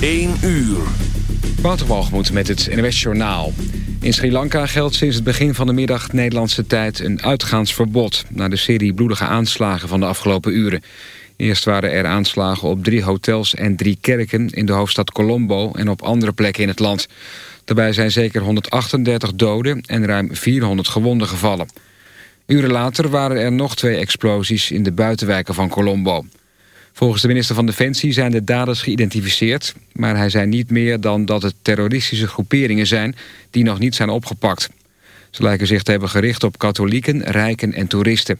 1 uur. Wouter met het NWS Journaal. In Sri Lanka geldt sinds het begin van de middag Nederlandse tijd een uitgaansverbod... na de serie bloedige aanslagen van de afgelopen uren. Eerst waren er aanslagen op drie hotels en drie kerken in de hoofdstad Colombo... en op andere plekken in het land. Daarbij zijn zeker 138 doden en ruim 400 gewonden gevallen. Uren later waren er nog twee explosies in de buitenwijken van Colombo. Volgens de minister van Defensie zijn de daders geïdentificeerd... maar hij zei niet meer dan dat het terroristische groeperingen zijn... die nog niet zijn opgepakt. Ze lijken zich te hebben gericht op katholieken, rijken en toeristen.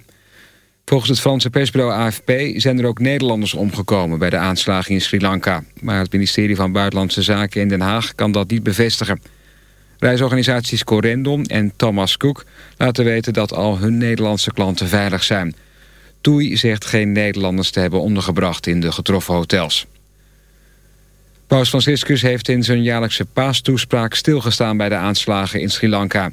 Volgens het Franse persbureau AFP zijn er ook Nederlanders omgekomen... bij de aanslagen in Sri Lanka. Maar het ministerie van Buitenlandse Zaken in Den Haag kan dat niet bevestigen. Reisorganisaties Corendon en Thomas Cook laten weten... dat al hun Nederlandse klanten veilig zijn... Zegt geen Nederlanders te hebben ondergebracht in de getroffen hotels. Paus Franciscus heeft in zijn jaarlijkse paastoespraak stilgestaan bij de aanslagen in Sri Lanka.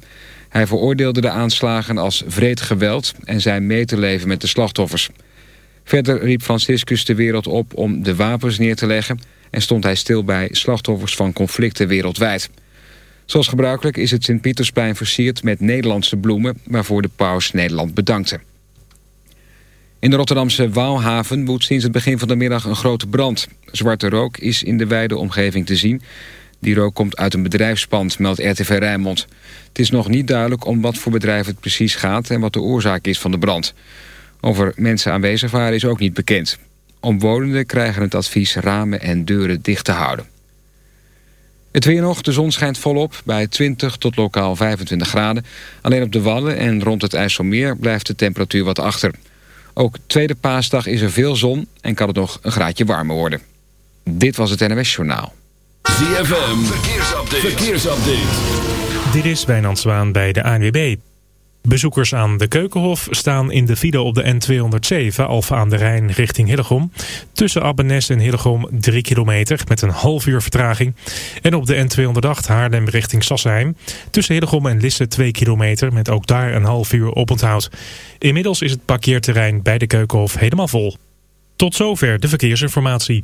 Hij veroordeelde de aanslagen als vreed geweld en zei mee te leven met de slachtoffers. Verder riep Franciscus de wereld op om de wapens neer te leggen... en stond hij stil bij slachtoffers van conflicten wereldwijd. Zoals gebruikelijk is het Sint-Pietersplein versierd met Nederlandse bloemen... waarvoor de paus Nederland bedankte. In de Rotterdamse Waalhaven woedt sinds het begin van de middag een grote brand. Zwarte rook is in de wijde omgeving te zien. Die rook komt uit een bedrijfspand, meldt RTV Rijnmond. Het is nog niet duidelijk om wat voor bedrijf het precies gaat... en wat de oorzaak is van de brand. Over mensen aanwezig waren is ook niet bekend. Omwonenden krijgen het advies ramen en deuren dicht te houden. Het weer nog, de zon schijnt volop bij 20 tot lokaal 25 graden. Alleen op de Wallen en rond het IJsselmeer blijft de temperatuur wat achter... Ook tweede paasdag is er veel zon en kan het nog een graadje warmer worden. Dit was het NWS Journaal. ZFM, verkeersupdate. verkeersupdate. Dit is Wijnand Zwaan bij de ANWB. Bezoekers aan de Keukenhof staan in de file op de N207 Alfa aan de Rijn richting Hillegom. Tussen Abbenes en Hillegom 3 kilometer met een half uur vertraging. En op de N208 Haarlem richting Sassheim. Tussen Hillegom en Lisse 2 kilometer met ook daar een half uur oponthoud. Inmiddels is het parkeerterrein bij de Keukenhof helemaal vol. Tot zover de verkeersinformatie.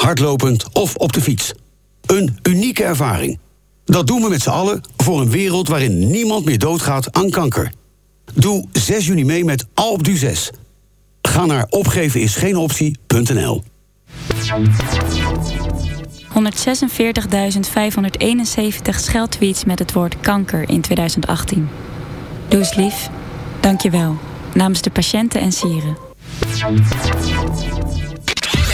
hardlopend of op de fiets. Een unieke ervaring. Dat doen we met z'n allen voor een wereld waarin niemand meer doodgaat aan kanker. Doe 6 juni mee met Alpe d'Huez. Ga naar opgevenisgeenoptie.nl 146.571 scheldtweets met het woord kanker in 2018. Doe eens lief. Dank je wel. Namens de patiënten en sieren.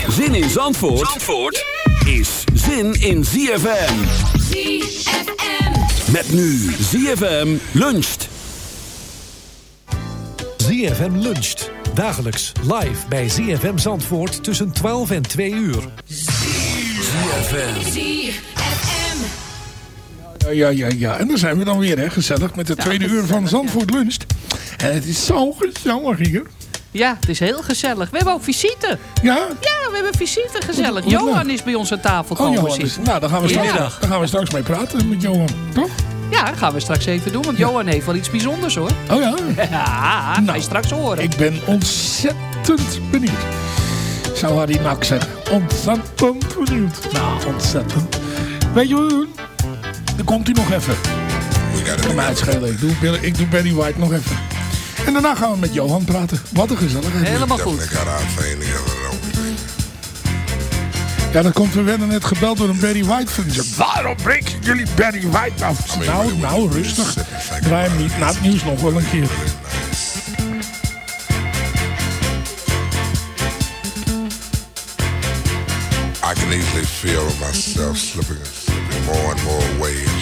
Zin in Zandvoort, Zandvoort is zin in ZFM. ZFM. Met nu ZFM luncht. ZFM luncht. Dagelijks live bij ZFM Zandvoort tussen 12 en 2 uur. ZFM. Ja, ja, ja, ja. En dan zijn we dan weer, hè, gezellig, met de tweede uur van Zandvoort Lunch. En het is zo gezellig hier. Ja, het is heel gezellig. We hebben ook visite. Ja? Ja, we hebben visite gezellig. Wat- wat Johan is bij ons aan tafel Oh, komen Johan, is- nou, dan gaan, we straks, Ja. dan gaan we straks mee praten met Johan, toch? Ja, dat gaan we straks even doen. Want Johan heeft wel iets bijzonders hoor. Oh ja? Ja, ga je straks horen. Ik ben ontzettend benieuwd. Zou Harry Nak zeggen. Ontzettend benieuwd. Nou, ontzettend. Weet je wat we doen? Dan komt hij nog even. Kan mij uitschelen. Ik doe, ik doe Benny White nog even. En daarna gaan we met Johan praten. Wat een gezelligheid. Helemaal goed. Ja, dan komt we werden net gebeld door een Barry White fan. Waarom breken jullie Barry White af? Nou, nou, rustig. Draai hem niet na het nieuws nog wel een keer. I can easily feel myself slipping, slipping more and more away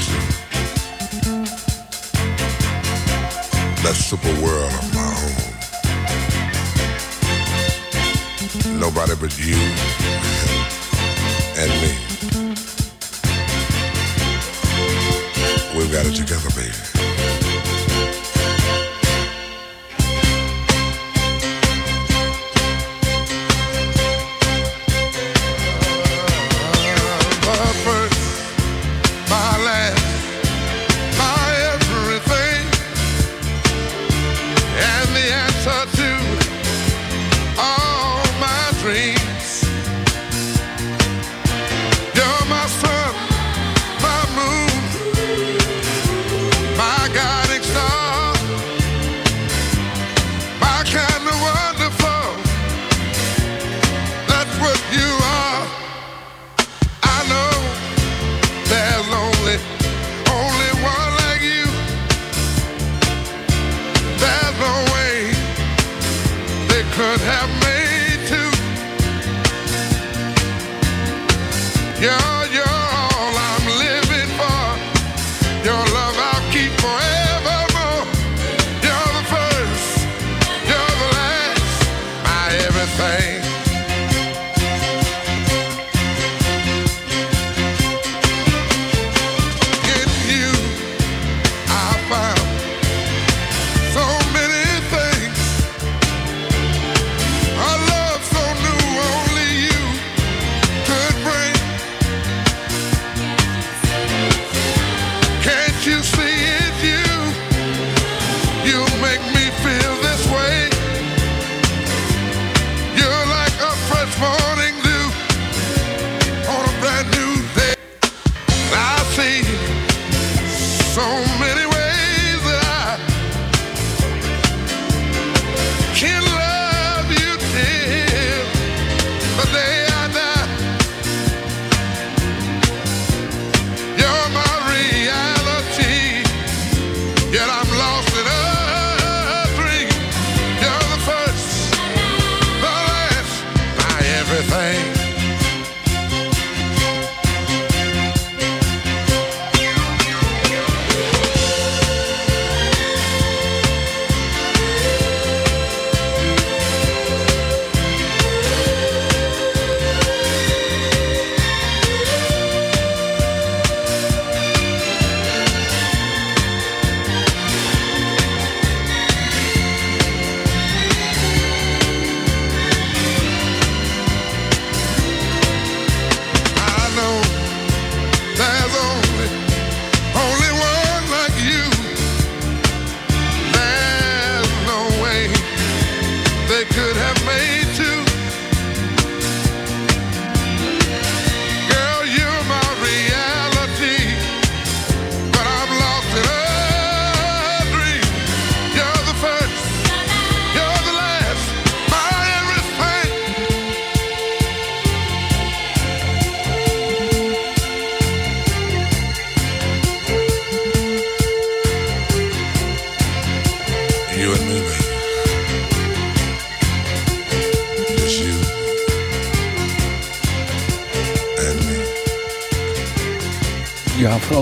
that super world of my own. Nobody but you and me. We've got it together, baby.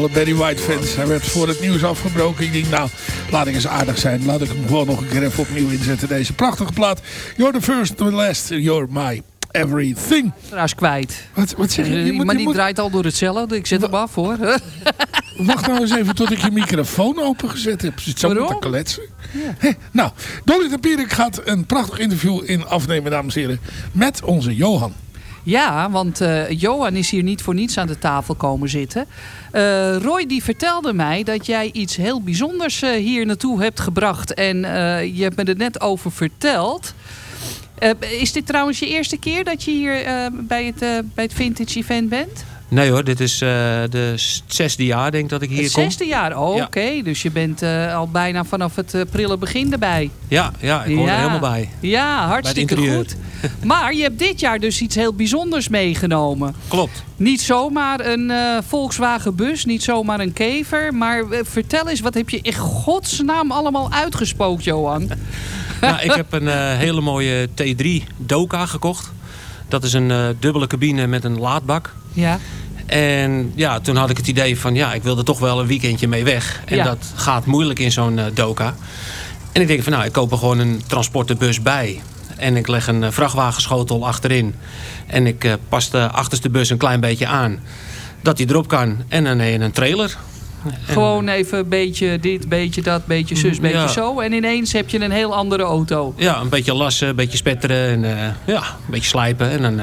Alle Barry White fans. Hij werd voor het nieuws afgebroken. Ik denk, nou, laat ik eens aardig zijn. Laat ik hem gewoon nog een keer even opnieuw inzetten. Deze prachtige plaat. You're the first, the last, you're my everything. Trouwens kwijt. Wat, wat zeg je? je Eh, moet, maar je die moet- draait al door hetzelfde. Ik zet hem af hoor. Wacht nou eens even tot ik je microfoon opengezet heb. Zit zo Waarom? te kletsen. Nou, Dolly de Pierik gaat een prachtig interview in afnemen, dames en heren. Met onze Johan. Ja, want eh, Johan is hier niet voor niets aan de tafel komen zitten. Eh, Roy die vertelde mij dat jij iets heel bijzonders eh, hier naartoe hebt gebracht. En je hebt me er net over verteld. Is dit trouwens je eerste keer dat je hier bij, het, bij het Vintage Event bent? Nee hoor, dit is eh, de zesde jaar denk ik dat ik hier het kom. zesde jaar, oh, Ja. oké. Dus je bent eh, al bijna vanaf het eh, prille begin erbij. Ja, ja, ik hoor er helemaal bij. Ja, hartstikke goed. Maar je hebt dit jaar dus iets heel bijzonders meegenomen. Klopt. Niet zomaar een Volkswagen bus, niet zomaar een kever. Maar vertel eens, wat heb je in godsnaam allemaal uitgespookt, Johan? nou, ik heb een hele mooie T3 Doka gekocht. Dat is een dubbele cabine met een laadbak. Ja. En ja, toen had ik het idee van ja, ik wil er toch wel een weekendje mee weg. En Ja. dat gaat moeilijk in zo'n eh, Doka. En ik denk van nou, ik koop er gewoon een transporterbus bij. En ik leg een eh, vrachtwagenschotel achterin. En ik eh, pas de achterste bus een klein beetje aan. Dat die erop kan. En dan een trailer. En- Gewoon even een beetje dit, beetje dat, beetje zus, beetje Ja. zo. En ineens heb je een heel andere auto. Ja, een beetje lassen, een beetje spetteren en ja, een beetje slijpen. En dan,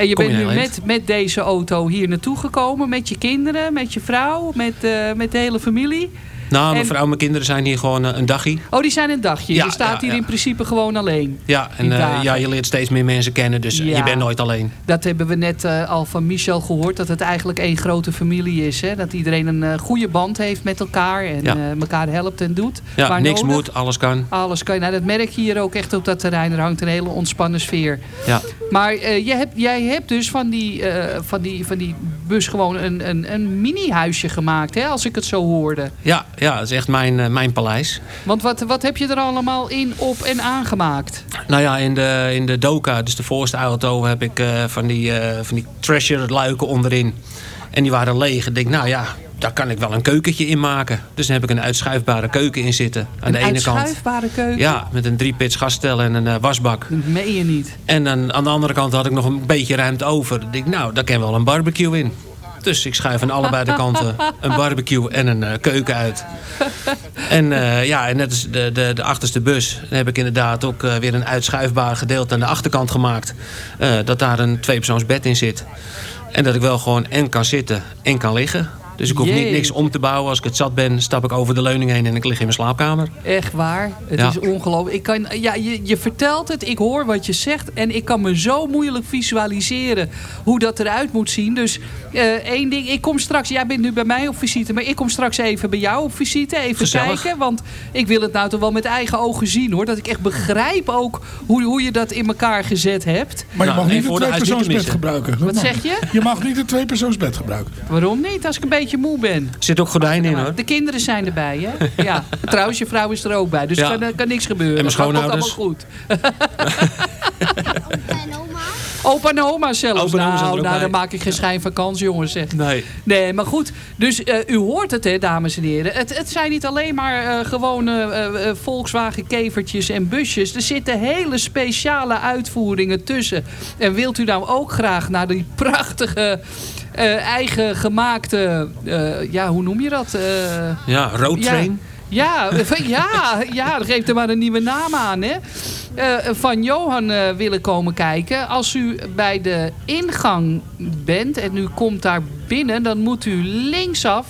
En je kom bent nu met, met deze auto hier naartoe gekomen. Met je kinderen, met je vrouw, met, eh, met de hele familie. Nou, mijn En- vrouw en mijn kinderen zijn hier gewoon eh, een dagje. Oh, die zijn een dagje. Ja, je staat ja, hier in principe gewoon alleen. Ja, en eh, ja, je leert steeds meer mensen kennen, dus eh, je bent nooit alleen. Dat hebben we net al van Michel gehoord. Dat het eigenlijk één grote familie is. Hè? Dat iedereen een goede band heeft met elkaar. En elkaar helpt en doet. Ja, Waar niks nodig. moet, alles kan. Alles kan. Nou, dat merk je hier ook echt op dat terrein. Er hangt een hele ontspannen sfeer. Ja. Maar je hebt, jij hebt dus van die, van die, van die bus gewoon een, een, een mini-huisje gemaakt. Hè? Als ik het zo hoorde. Ja, ja, dat is echt mijn, eh, mijn paleis. Want wat, wat heb je er allemaal in, op en aangemaakt? Nou ja, in de, in de Doka, dus de voorste auto, heb ik eh, van die, eh, van die treasure luiken onderin. En die waren leeg. Ik denk, nou ja, daar kan ik wel een keukentje in maken. Dus dan heb ik een uitschuifbare keuken in zitten. Aan een de ene kant. uitschuifbare keuken? Ja, met een driepits gasstel en een wasbak. Dat meen je niet. En dan, aan de andere kant had ik nog een beetje ruimte over. Ik denk, nou, daar kan wel een barbecue in. Dus ik schuif aan allebei de kanten een barbecue en een eh, keuken uit. En eh, ja, en net als de, de, de achterste bus... heb ik inderdaad ook eh, weer een uitschuifbaar gedeelte aan de achterkant gemaakt. dat daar een tweepersoonsbed in zit. En dat ik wel gewoon en kan zitten en kan liggen. Dus ik hoef niet niks om te bouwen. Als ik het zat ben, stap ik over de leuning heen en ik lig in mijn slaapkamer. Echt waar. Het Ja. is ongelooflijk. Ik kan, ja, je, je vertelt het, ik hoor wat je zegt. En ik kan me zo moeilijk visualiseren hoe dat eruit moet zien. Dus eh, één ding, ik kom straks, jij bent nu bij mij op visite. Maar ik kom straks even bij jou op visite. Even Gezellig. kijken. Want ik wil het nou toch wel met eigen ogen zien hoor. Dat ik echt begrijp ook hoe, hoe je dat in elkaar gezet hebt. Maar je Nou, mag niet een tweepersoonsbed gebruiken. Dat Wat mag zeg je? Je mag niet een tweepersoonsbed gebruiken. Waarom niet? Als ik een beetje moe ben. Er zit ook gordijnen in hoor. De kinderen zijn erbij, hè? Ja. Trouwens, je vrouw is er ook bij. Dus Ja. er kan, er kan niks gebeuren. En mijn Dat gaat schoonouders. allemaal goed. Opa en oma zelfs. Opa en oma nou, nou dan maak ik geen schijn van kans, jongens. Zeg. Nee. Nee, maar goed. Dus eh, u hoort het, hè, dames en heren. Het, het zijn niet alleen maar eh, gewone eh, eh, Volkswagen kevertjes en busjes. Er zitten hele speciale uitvoeringen tussen. En wilt u nou ook graag naar die prachtige... eh, eigen gemaakte, eh, ja, hoe noem je dat? Eh, Ja, roadtrain. ja, ja, ja, geef er maar een nieuwe naam aan. Hè. Van Johan willen komen kijken. Als u bij de ingang bent en u komt daar binnen, dan moet u linksaf.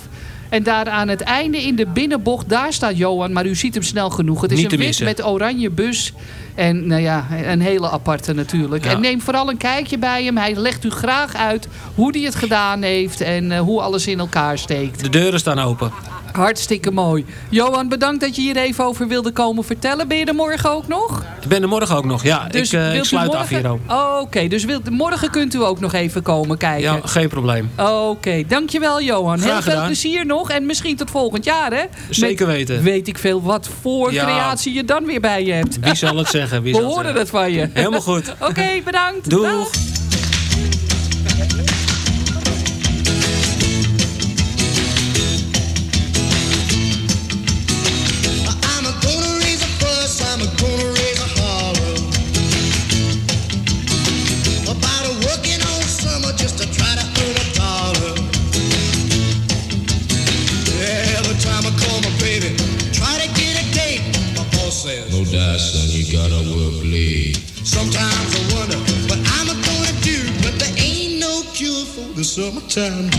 En daar aan het einde in de binnenbocht, daar staat Johan. Maar u ziet hem snel genoeg. Het is Niet een wit met oranje bus. En nou ja, een hele aparte natuurlijk. Ja. En neem vooral een kijkje bij hem. Hij legt u graag uit hoe hij het gedaan heeft. En eh, hoe alles in elkaar steekt. De deuren staan open. Hartstikke mooi. Johan, bedankt dat je hier even over wilde komen vertellen. Ben je er morgen ook nog? Ik ben er morgen ook nog. Ja, Dus ik, eh, ik sluit af hier ook. Oh, Oké, dus wilt, morgen kunt u ook nog even komen kijken. Ja, geen probleem. Oké, dankjewel Johan. Graag Heel veel plezier nog en misschien tot volgend jaar hè. Zeker Met- weten. Weet ik veel wat voor Ja. creatie je dan weer bij je hebt. Wie zal het zeggen? Wie We zal horen het van je. Helemaal goed. Oké, bedankt. Doeg. Dag. time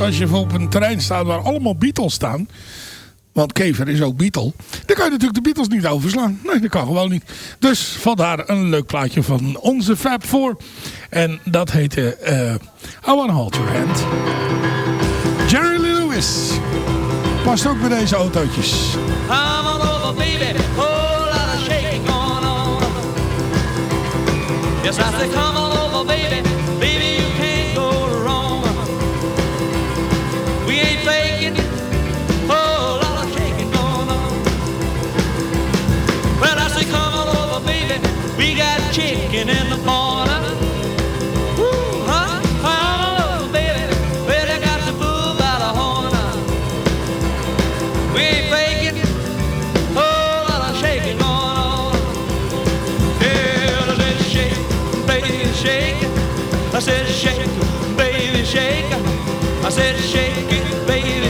Als je op een terrein staat waar allemaal Beatles staan. Want Kever is ook Beatle. Dan kan je natuurlijk de Beatles niet overslaan. Nee, dat kan gewoon niet. Dus vandaar een leuk plaatje van onze Fab voor. En dat heette uh, I Want Hold Your Hand. Jerry Lewis. Past ook bij deze autootjes. I'm all over, baby. Whole lot of shaking on. Yes, I come on. chicken in the corner. Woo, huh? Oh, baby. Got the. We ain't faking. Oh, Whole lot of shaking going on. Yeah, I said shake, baby shake. I said shake, baby shake. I said shake it, baby.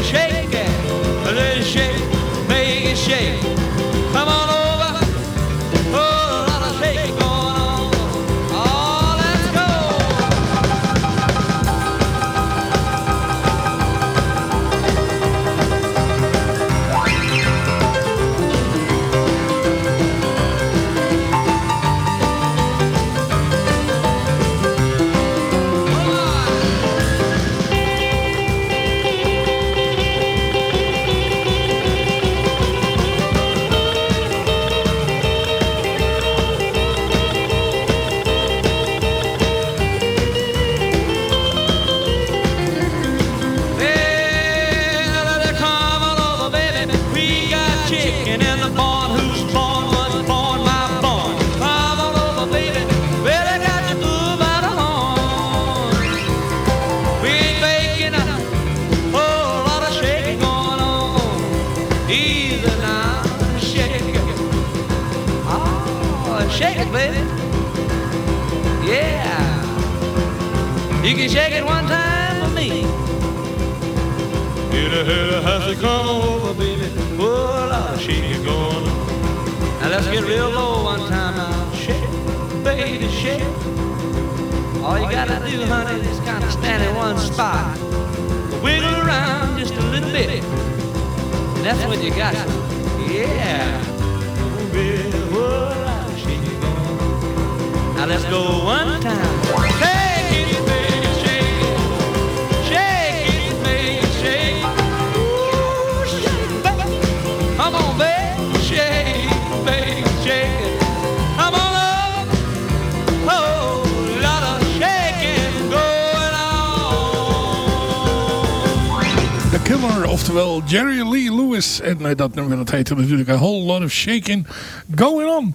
vergeten natuurlijk. A whole lot of shaking going on.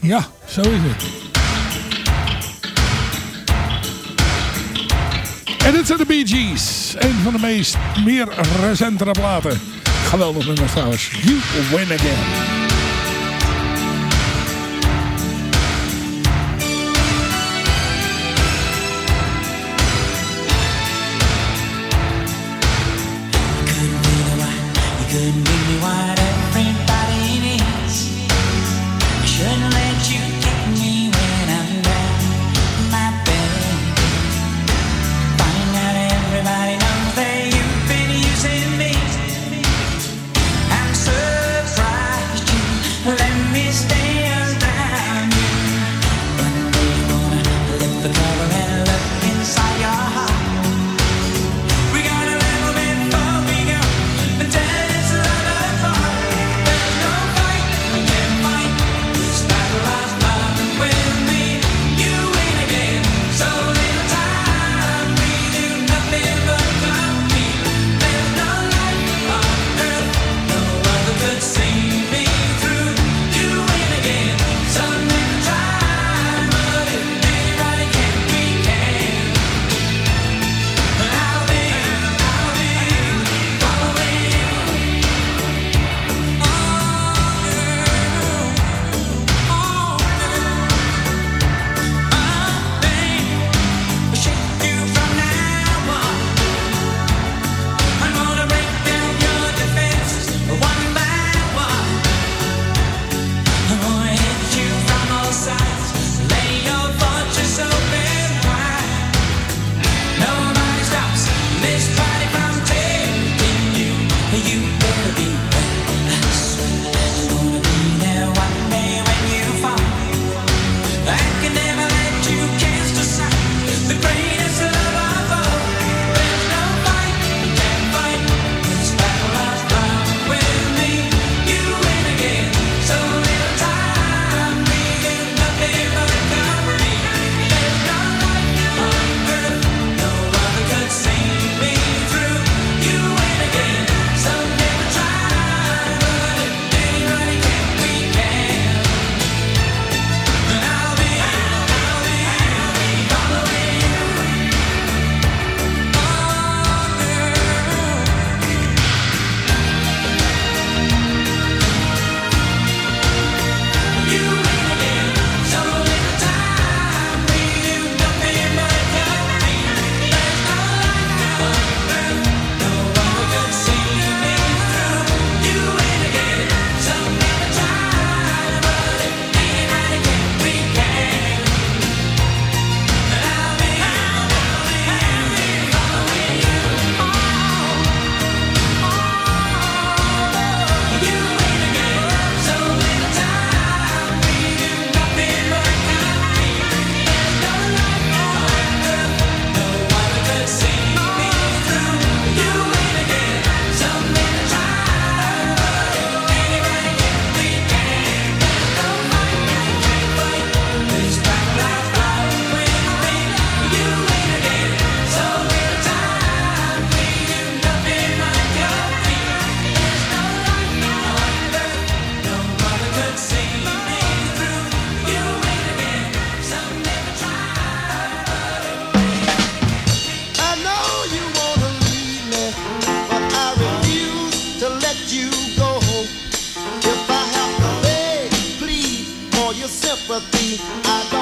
Ja, zo is het. En dit zijn de Bee Gees. Een van de meest meer recentere platen. Geweldig nummer trouwens. You Win Again. I don't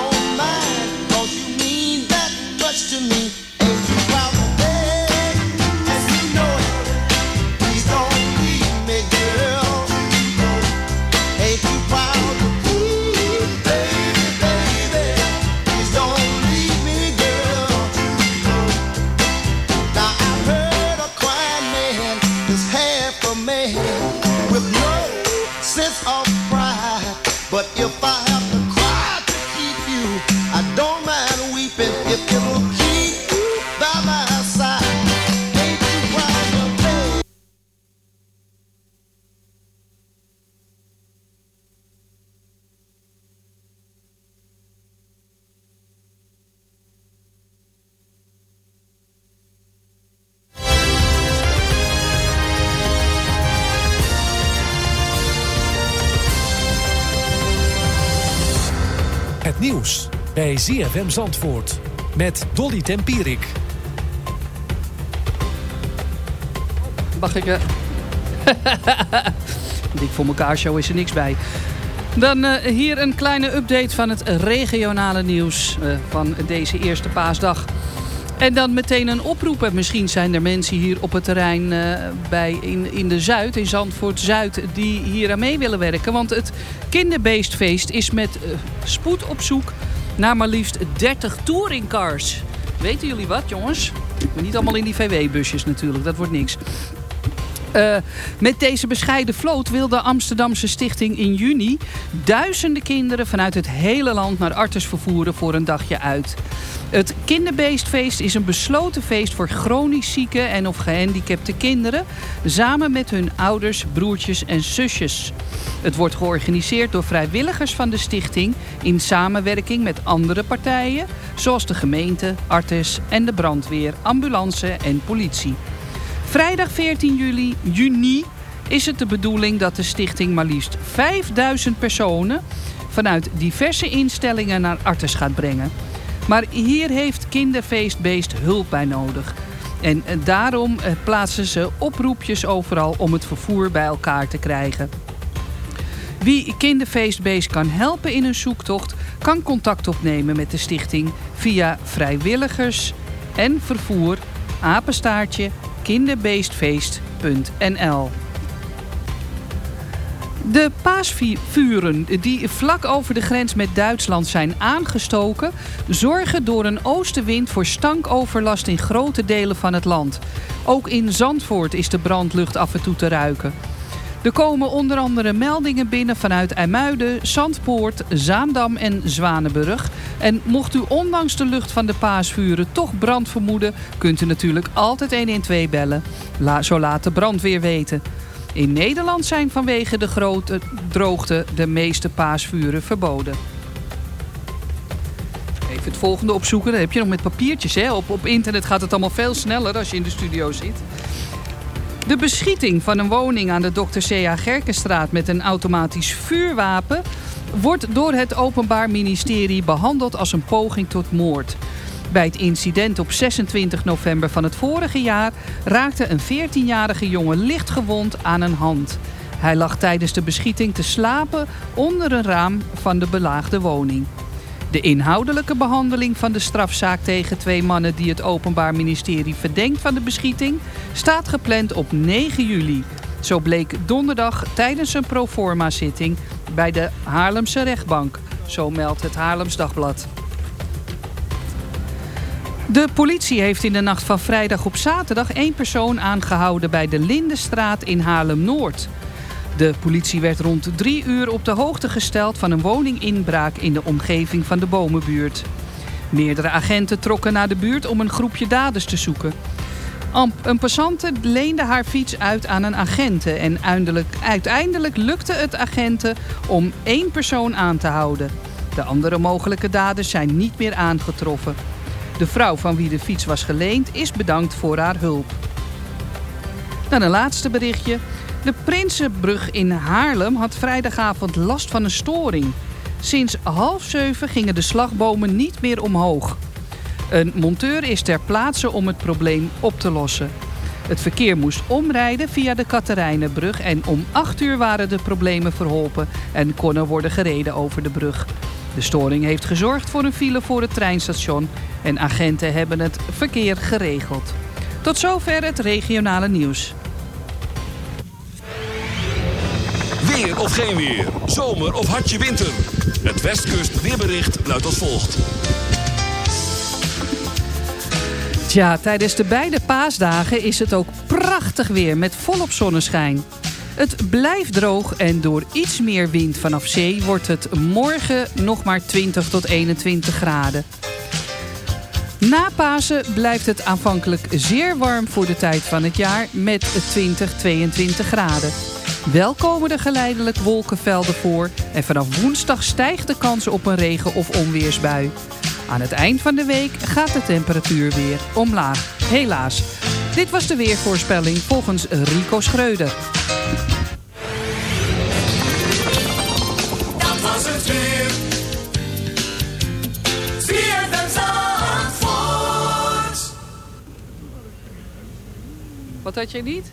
bij ZFM Zandvoort met Dolly Tempierik. Mag ik... eh, Dik voor elkaar show is er niks bij. Dan eh, hier een kleine update van het regionale nieuws eh, van deze eerste paasdag. En dan meteen een oproep. En Misschien zijn er mensen hier op het terrein bij in, in de Zuid, in Zandvoort Zuid, die hier aan mee willen werken. Want het kinderbeestfeest is met spoed op zoek naar maar liefst 30 touringcars. Weten jullie wat, jongens? Maar niet allemaal in die VW-busjes natuurlijk, dat wordt niks. Eh, met deze bescheiden vloot wil de Amsterdamse stichting in juni duizenden kinderen vanuit het hele land naar Artes vervoeren voor een dagje uit. Het kinderbeestfeest is een besloten feest voor chronisch zieke en of gehandicapte kinderen, samen met hun ouders, broertjes en zusjes. Het wordt georganiseerd door vrijwilligers van de stichting in samenwerking met andere partijen, zoals de gemeente, Artes en de brandweer, ambulance en politie. Vrijdag 14 juli, juni is het de bedoeling dat de stichting maar liefst 5000 personen vanuit diverse instellingen naar Artes gaat brengen. Maar hier heeft Kinderfeestbeest hulp bij nodig. En eh, daarom eh, plaatsen ze oproepjes overal om het vervoer bij elkaar te krijgen. Wie Kinderfeestbeest kan helpen in een zoektocht... kan contact opnemen met de stichting via vrijwilligers en vervoer apenstaartje kinderbeestfeest.nl De paasvuren die vlak over de grens met Duitsland zijn aangestoken... zorgen door een oostenwind voor stankoverlast in grote delen van het land. Ook in Zandvoort is de brandlucht af en toe te ruiken. Er komen onder andere meldingen binnen vanuit IJmuiden, Zandpoort, Zaandam en Zwanenburg. En mocht u ondanks de lucht van de paasvuren toch brand vermoeden... kunt u natuurlijk altijd 112 bellen. Zo laat de brandweer weten. In Nederland zijn vanwege de grote droogte de meeste paasvuren verboden. Even het volgende opzoeken. Dat heb je nog met papiertjes. Hè? Op, op internet gaat het allemaal veel sneller als je in de studio zit. De beschieting van een woning aan de Dr. C.A. Gerkenstraat met een automatisch vuurwapen wordt door het Openbaar Ministerie behandeld als een poging tot moord. Bij het incident op 26 november van het vorige jaar raakte een 14-jarige jongen licht gewond aan een hand. Hij lag tijdens de beschieting te slapen onder een raam van de belaagde woning. De inhoudelijke behandeling van de strafzaak tegen twee mannen die het Openbaar Ministerie verdenkt van de beschieting staat gepland op 9 juli. Zo bleek donderdag tijdens een proforma zitting bij de Haarlemse rechtbank. Zo meldt het Haarlems Dagblad. De politie heeft in de nacht van vrijdag op zaterdag één persoon aangehouden bij de Lindenstraat in Haarlem-Noord. De politie werd rond drie uur op de hoogte gesteld van een woninginbraak in de omgeving van de bomenbuurt. Meerdere agenten trokken naar de buurt om een groepje daders te zoeken. Een passante leende haar fiets uit aan een agente en uiteindelijk, uiteindelijk lukte het agenten om één persoon aan te houden. De andere mogelijke daders zijn niet meer aangetroffen. De vrouw van wie de fiets was geleend is bedankt voor haar hulp. Dan een laatste berichtje. De Prinsenbrug in Haarlem had vrijdagavond last van een storing. Sinds half zeven gingen de slagbomen niet meer omhoog. Een monteur is ter plaatse om het probleem op te lossen. Het verkeer moest omrijden via de Katerijnenbrug en om 8 uur waren de problemen verholpen en kon er worden gereden over de brug. De storing heeft gezorgd voor een file voor het treinstation en agenten hebben het verkeer geregeld. Tot zover het regionale nieuws. Weer of geen weer. Zomer of hartje winter. Het Westkust weerbericht luidt als volgt. Tja, tijdens de beide paasdagen is het ook prachtig weer met volop zonneschijn. Het blijft droog en door iets meer wind vanaf zee wordt het morgen nog maar 20 tot 21 graden. Na Pasen blijft het aanvankelijk zeer warm voor de tijd van het jaar met 20, 22 graden. Wel komen er geleidelijk wolkenvelden voor en vanaf woensdag stijgt de kans op een regen- of onweersbui. Aan het eind van de week gaat de temperatuur weer omlaag. Helaas. Dit was de weervoorspelling volgens Rico Schreuder. Dat was het weer. ZFM Zandvoort. Wat had jij niet?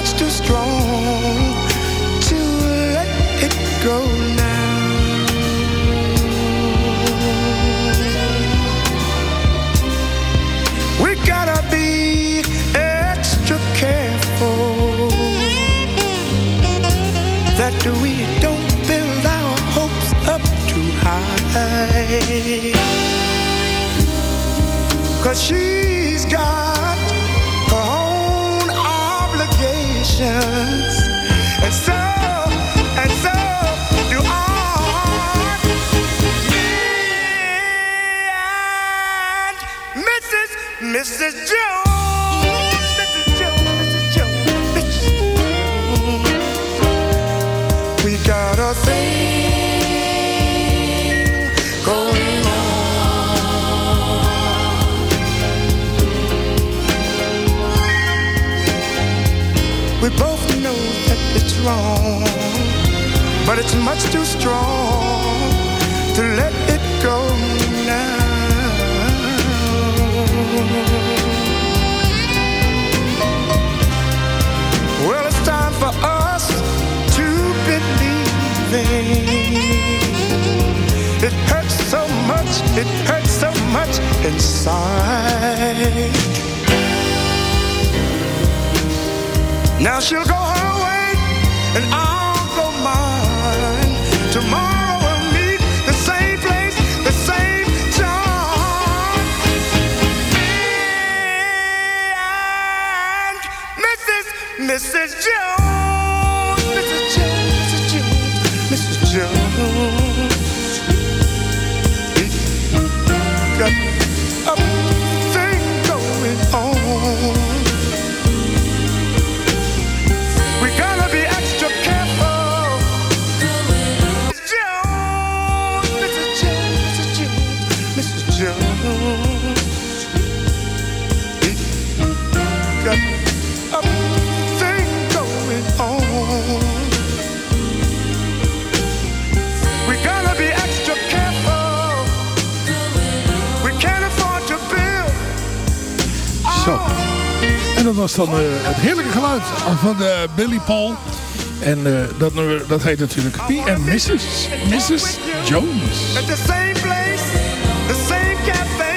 much too strong to let it go now. We gotta be extra careful that we don't build our hopes up too high. Cause she's got obligations. And so, and so do I. Me and Mrs. Mrs. Jones. Wrong, but it's much too strong to let it go now. Well, it's time for us to believe It hurts so much, it hurts so much inside. Now she'll go her Mrs. Jones, Mrs. Jones, Mrs. Jones, Mrs. Jones. Dat was dan eh, het heerlijke geluid van eh, Billy Paul. En eh, dat, nummer, dat heet natuurlijk Me and Mrs. Mrs. Jones. At the same place, the same cafe,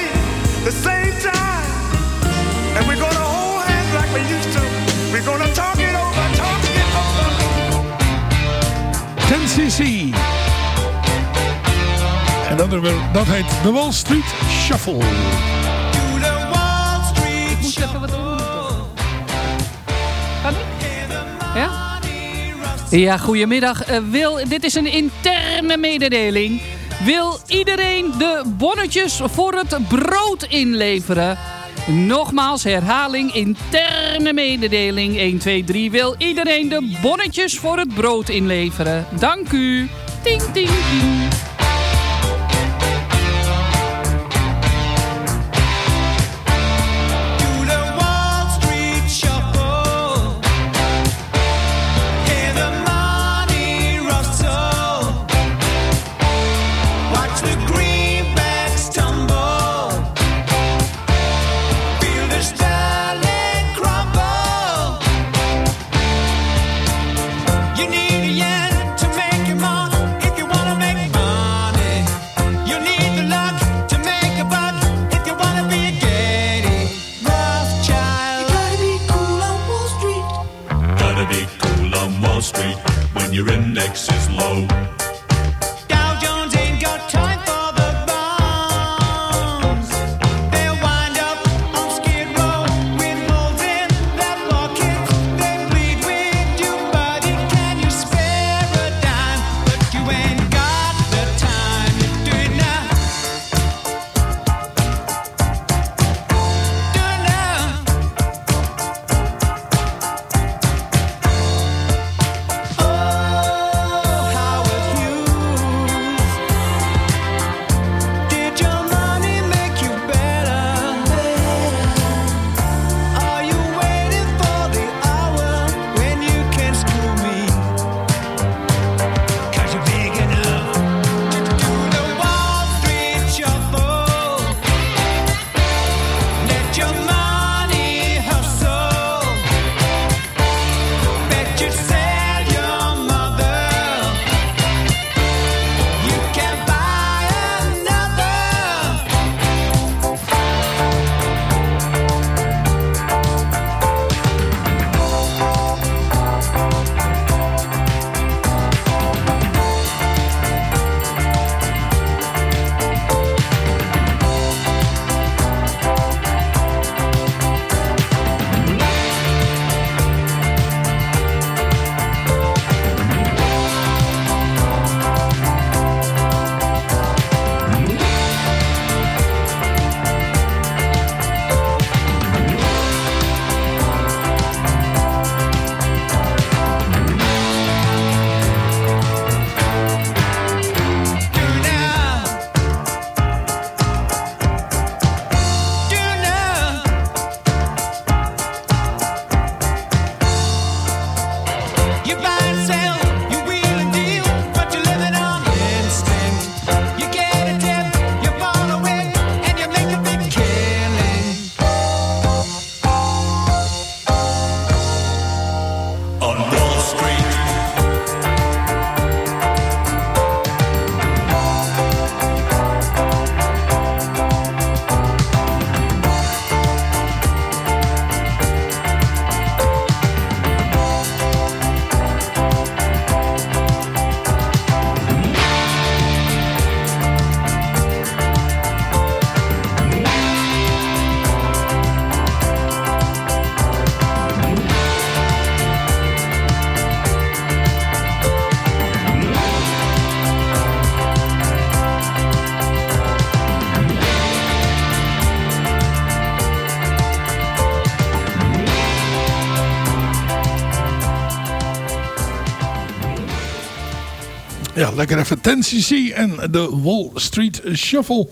the same time. And we're gonna hold hands like we used to. We're gonna talk it over, talk it over. 10cc. En dat, nummer, dat heet The Wall Street Shuffle. Ja, goedemiddag. Eh, wil, dit is een interne mededeling. Wil iedereen de bonnetjes voor het brood inleveren? Nogmaals, herhaling, interne mededeling 1, 2, 3. Wil iedereen de bonnetjes voor het brood inleveren? Dank u. Ting, ting, ting. Ja, lekker even 10cc en de Wall Street Shuffle.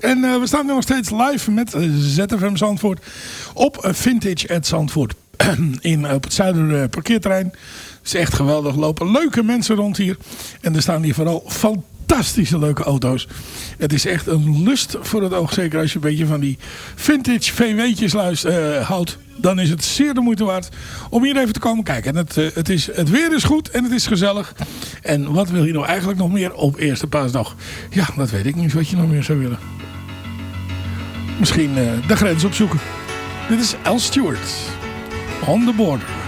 En eh, we staan nu nog steeds live met eh, ZFM Zandvoort op eh, Vintage at Zandvoort. In, op het zuiden eh, parkeerterrein. Het is echt geweldig. Lopen leuke mensen rond hier. En er staan hier vooral fantastische leuke auto's. Het is echt een lust voor het oog. Zeker als je een beetje van die vintage VW'tjes eh, houdt. Dan is het zeer de moeite waard om hier even te komen kijken. En het, eh, het, is, het weer is goed en het is gezellig. En wat wil je nou eigenlijk nog meer op eerste paasdag? Ja, dat weet ik niet wat je nog meer zou willen. Misschien eh, de grens opzoeken. Dit is Al Stewart. On the border.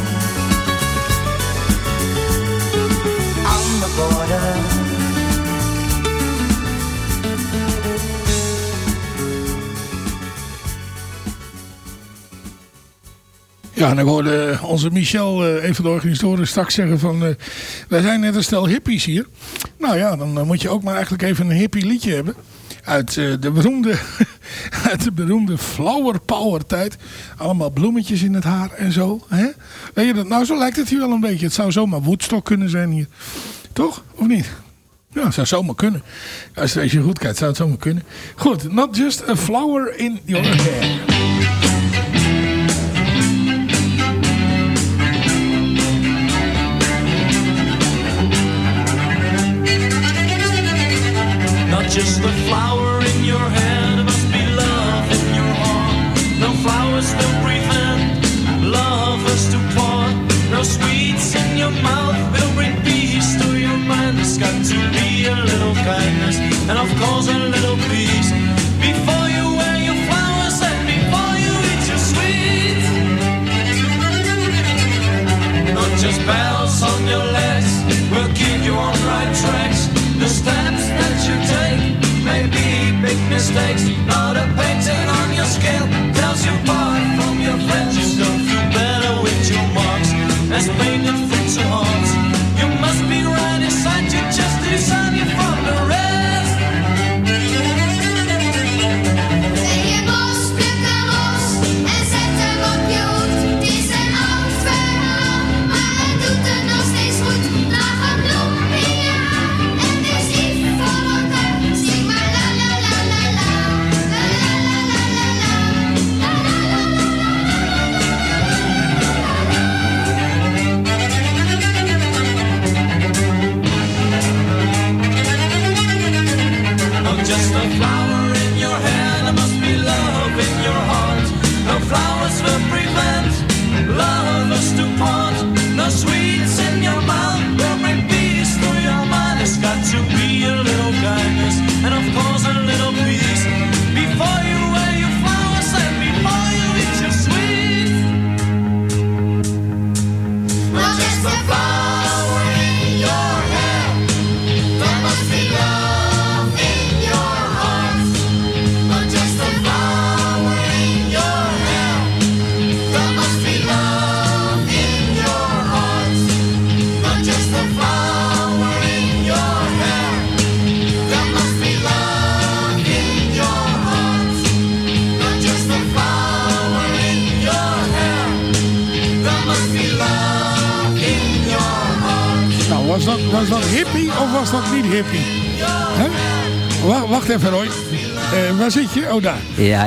Ja, en ik hoorde onze Michel, eh, een van de organisatoren, straks zeggen van... eh, wij zijn net een stel hippies hier. Nou ja, dan eh, moet je ook maar eigenlijk even een hippie liedje hebben. Uit, eh, de, beroemde, uit de beroemde flower power tijd. Allemaal bloemetjes in het haar en zo. Hè? Weet je dat? Nou, zo lijkt het hier wel een beetje. Het zou zomaar Woodstock kunnen zijn hier. Toch? Of niet? Ja, het zou zomaar kunnen. Als, als je goed kijkt, zou het zomaar kunnen. Goed, not just a flower in your hair.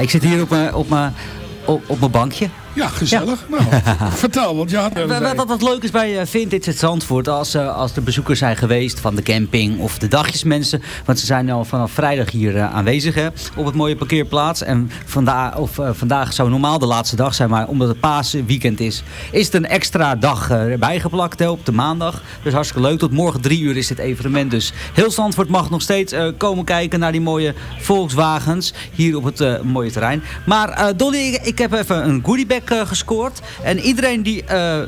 Ik zit hier op mijn, op op, op bankje. Ja, gezellig. Nou, vertel, want je had... Wat, wat, leuk is bij eh, Vintage het Zandvoort, als, eh, als de bezoekers zijn geweest van de camping of de dagjesmensen, want ze zijn al vanaf vrijdag hier eh, aanwezig hè, op het mooie parkeerplaats. En vandaag, of, vandaag zou normaal de laatste dag zijn, maar omdat het paasweekend is, is het een extra dag erbij geplakt hè, op de maandag. Dus hartstikke leuk. Tot morgen drie uur is dit evenement. Dus heel Zandvoort mag nog steeds komen kijken naar die mooie Volkswagens hier op het mooie terrein. Maar eh, Dolly, ik, ik heb even een goodiebag gescoord. En iedereen die eh,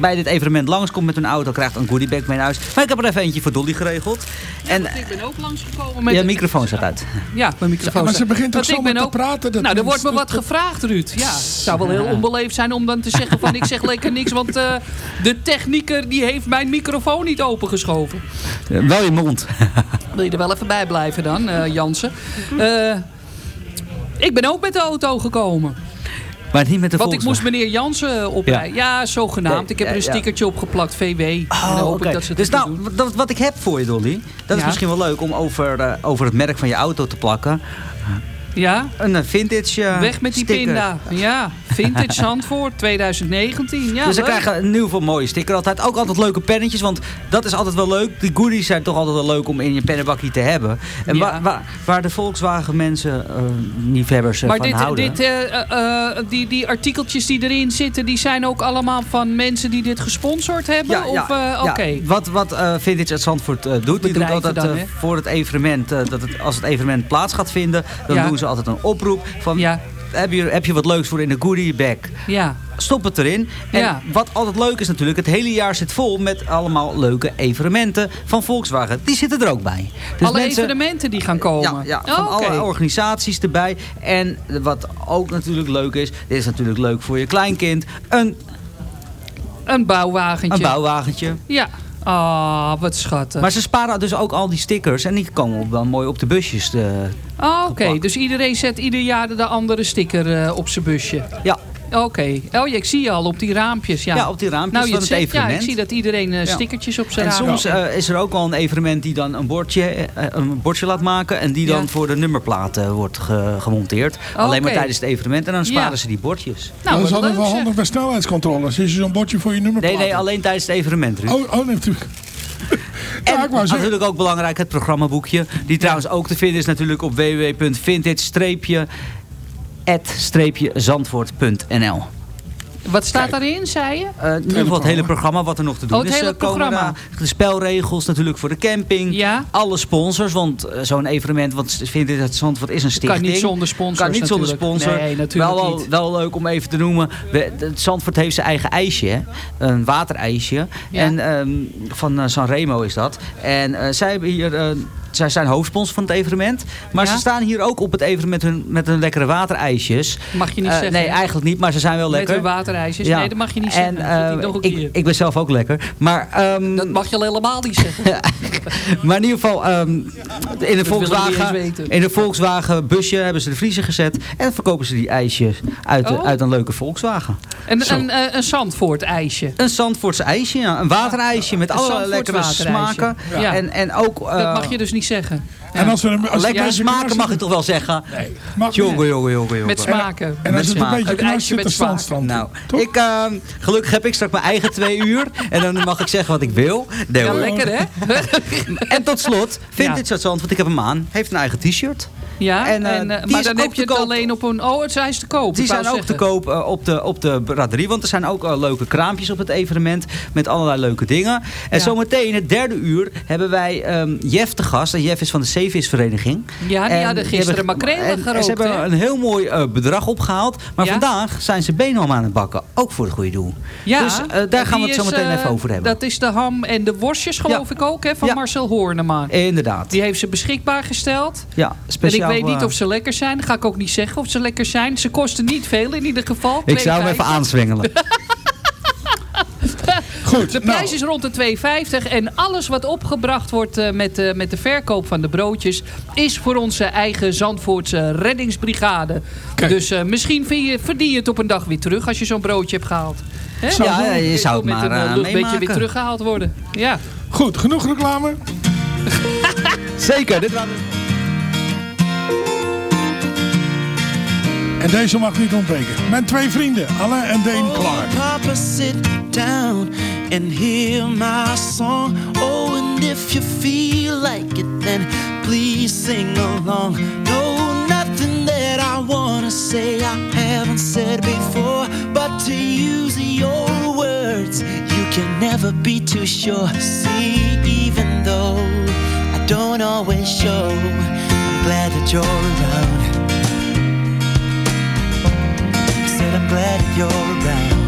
bij dit evenement langskomt met hun auto krijgt een goodiebag mee naar huis. Maar ik heb er even eentje voor Dolly geregeld. En Ik ben ook langsgekomen met... je microfoon staat uit. Ja, mijn microfoon. Maar ze begint ook zomaar ben te praten, dat nou, er wordt me wat gevraagd, Ruud. Ja, het zou wel heel onbeleefd zijn om dan te zeggen van ik zeg lekker niks, want eh, de technieker die heeft mijn microfoon niet opengeschoven. Eh, wel je mond. Wil je er wel even bij blijven dan, eh, Jansen? Eh, ik ben ook met de auto gekomen. Maar niet met de Want ik moest meneer Jansen oprijden. Ja, zogenaamd. Ik heb er een ja. stickertje opgeplakt, VW. en dan hoop ik dat ze het dus nou, doen. wat, wat ik heb voor je, Dolly, dat is misschien wel leuk om over, eh, over het merk van je auto te plakken. Ja? Een eh, vintage eh, Weg met die sticker. pinda. Ja, Vintage Zandvoort 2019. Ja, dus ze krijgen een nieuw veel mooie sticker altijd. Ook altijd leuke pennetjes, want dat is altijd wel leuk. Die goodies zijn toch altijd wel leuk om in je pennenbakje te hebben. En Ja. waar, waar, waar de Volkswagen mensen, eh liefhebbers Maar van dit, houden. dit, eh, die, die artikeltjes die erin zitten, die zijn ook allemaal van mensen die dit gesponsord hebben? of, eh, Oké. ja. Wat, wat Vintage uit Zandvoort doet, die doet altijd dan, voor het evenement, dat het, als het evenement plaats gaat vinden, dan Ja. doen ze altijd een oproep van, heb, je, heb je wat leuks voor in de goodie bag? Ja. Stop het erin. En Ja. wat altijd leuk is natuurlijk, het hele jaar zit vol met allemaal leuke evenementen van Volkswagen. Die zitten er ook bij. Dus Alle mensen- evenementen die gaan komen? ja, ja, van Oh, alle organisaties erbij. En wat ook natuurlijk leuk is, dit is natuurlijk leuk voor je kleinkind, een, Een bouwwagentje. een bouwwagentje. Ja. Ah, wat schattig. Maar ze sparen dus ook al die stickers en die komen op- dan mooi op de busjes. eh. Ah, Oké, dus iedereen zet ieder jaar de andere sticker eh, op zijn busje? Ja. Oké. Oh, ja, ik zie je al op die raampjes. Ja, Ja, op die raampjes nou, je van het zegt, evenement. Ja, ik zie dat iedereen eh, Ja. stickertjes op zijn En raam soms eh, is er ook al een evenement die dan een bordje, eh, een bordje laat maken. En die dan Ja. voor de nummerplaat eh, wordt ge- gemonteerd. Alleen maar tijdens het evenement. En dan sparen Ja. ze die bordjes. Nou, dat is altijd wel handig bij snelheidscontroles. Is er zo'n bordje voor je nummerplaat? Nee, nee, alleen tijdens het evenement. Ruud. Oh, oh nee, natuurlijk. En ik wou zeggen- natuurlijk ook belangrijk het programmaboekje. Die trouwens ook te vinden is natuurlijk op www.vintage-zandvoort.nl Wat staat daarin, zei je? In ieder geval het hele programma wat er nog te doen Oh, het is. hele eh, programma. de spelregels natuurlijk voor de camping. Ja. Alle sponsors. Want eh, zo'n evenement, wat vindt het Zandvoort is een stichting. niet zonder sponsors Kan niet zonder natuurlijk. sponsor. Nee, natuurlijk wel, wel, wel leuk om even te noemen. We, het Zandvoort heeft zijn eigen ijsje. hè. Een waterijsje. Ja. En ehm, van eh, Sanremo is dat. En zij hebben hier... zij zijn hoofdsponsor van het evenement. Maar Ja? ze staan hier ook op het evenement hun, met hun lekkere waterijsjes. Mag je niet Eh, zeggen. Nee, eigenlijk niet. Maar ze zijn wel Met lekker. hun waterijsjes? Nee, dat mag je niet en, zeggen. Een ik, keer. ik ben zelf ook lekker. Maar, ehm, Dat mag je al helemaal niet zeggen. maar in ieder geval, ehm, in, de Volkswagen, in de Volkswagen busje hebben ze de vriezer gezet. En verkopen ze die ijsjes uit, Oh. uit een leuke Volkswagen. Een, Zo. een, eh, een Zandvoort ijsje. Een Zandvoortse ijsje, ja. een waterijsje met Een Zandvoorts lekkere smaken. Ja. En, en ook... dat mag je dus niet zeggen. En als we hem- als- je smaken mag ik toch wel zeggen? Nee. Mag Jongen, jongen. Met smaken. En als Met het een beetje ijsje zit met smaak. zandstrand. Nou, ik, ehm, gelukkig heb ik straks mijn eigen twee uur. En dan mag ik zeggen wat ik wil. Nee, Ja, hoor. lekker hè? En tot slot, Vintage Ja. uit Zandvoort, ik heb hem aan. Heeft een eigen t-shirt. Ja, En, en, eh, eh, maar dan heb je het alleen op een... Oh, het zijn te koop. Die zijn ook te koop eh, op, de, op de braderie. Want er zijn ook leuke kraampjes op het evenement. Met allerlei leuke dingen. En Ja. zometeen, het derde uur, hebben wij ehm Jeff te gast. En Jeff is van de Zeevisvereniging. Ja, die En hadden gisteren makrelen en- en gerookt, Ze hebben een heel mooi bedrag opgehaald. Maar Ja? vandaag zijn ze benham aan het bakken. Ook voor het goede doel. Ja, dus daar gaan we het zo meteen even over hebben. Dat is de ham en de worstjes geloof ik ook, hè, van. Marcel Hoornema. Inderdaad. Die heeft ze beschikbaar gesteld. Ja, speciaal weet niet eh, of ze lekker zijn. Ga ik ook niet zeggen of ze lekker zijn. Ze kosten niet veel in ieder geval. Ik zou hem even aanswengelen. Goed, de nou. prijs is rond de 2,50. En alles wat opgebracht wordt eh, met, eh, met de verkoop van de broodjes... is voor onze eigen Zandvoortse reddingsbrigade. Dus misschien verdien je het op een dag weer terug... als je zo'n broodje hebt gehaald. Ja, je zou het maar een, een beetje weer teruggehaald worden. Ja. Goed, genoeg reclame. Zeker, dit was En deze mag niet ontbreken. Mijn twee vrienden, Alain en Dane oh, Clark. Oh, papa, sit down and hear my song. Oh, and if you feel like it, then please sing along. No, nothing that I wanna say I haven't said before. But to use your words, you can never be too sure. See, even though I don't always show, I'm glad that you're around. glad you're around.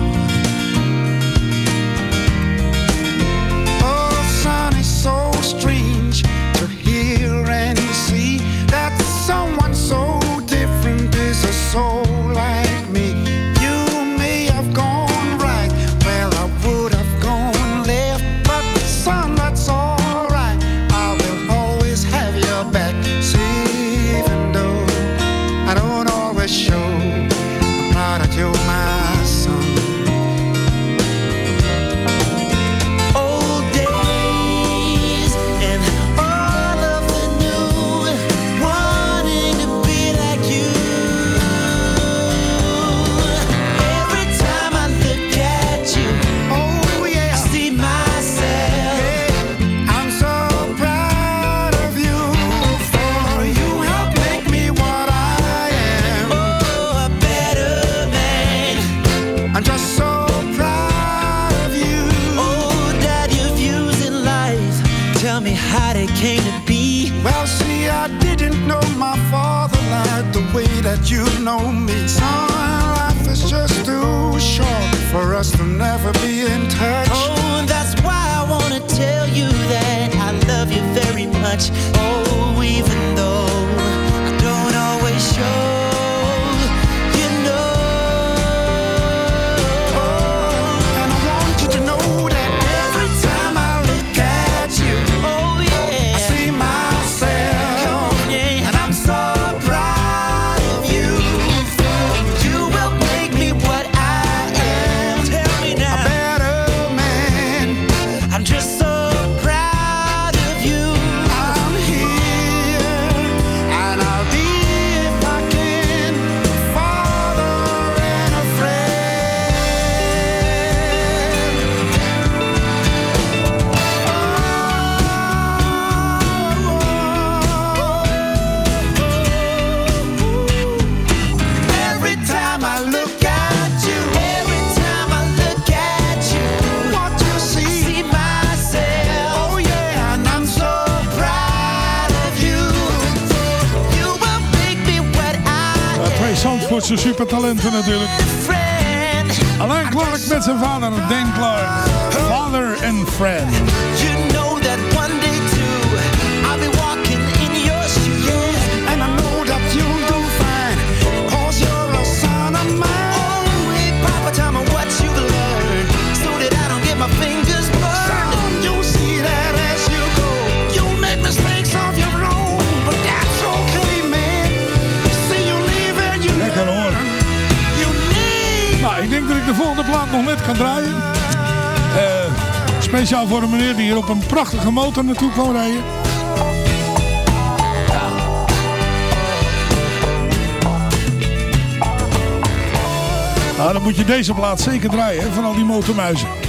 Frampton natuurlijk. Alleen Clark met zijn vader, Dane Clark. Father and friend. de volgende plaat nog net kan draaien. Eh, speciaal voor een meneer die hier op een prachtige motor naartoe kan rijden. Nou, dan moet je deze plaat zeker draaien, van al die motormuizen.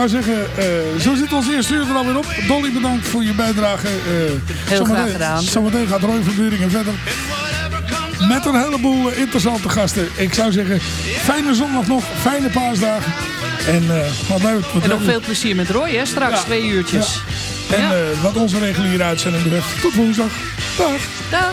Wou zeggen, eh, zo zit ons eerste uur er alweer op. Dolly, bedankt voor je bijdrage. Eh, Heel zometeen- graag gedaan. Zometeen gaat Roy van Buringen verder. Met een heleboel eh, interessante gasten. Ik zou zeggen, fijne zondag nog, fijne paasdagen. En, eh, wat mij betreft- En nog veel plezier met Roy, hè? Straks Ja. twee uurtjes. En eh, wat onze reguliere uitzending betreft, tot woensdag. Dag. Dag.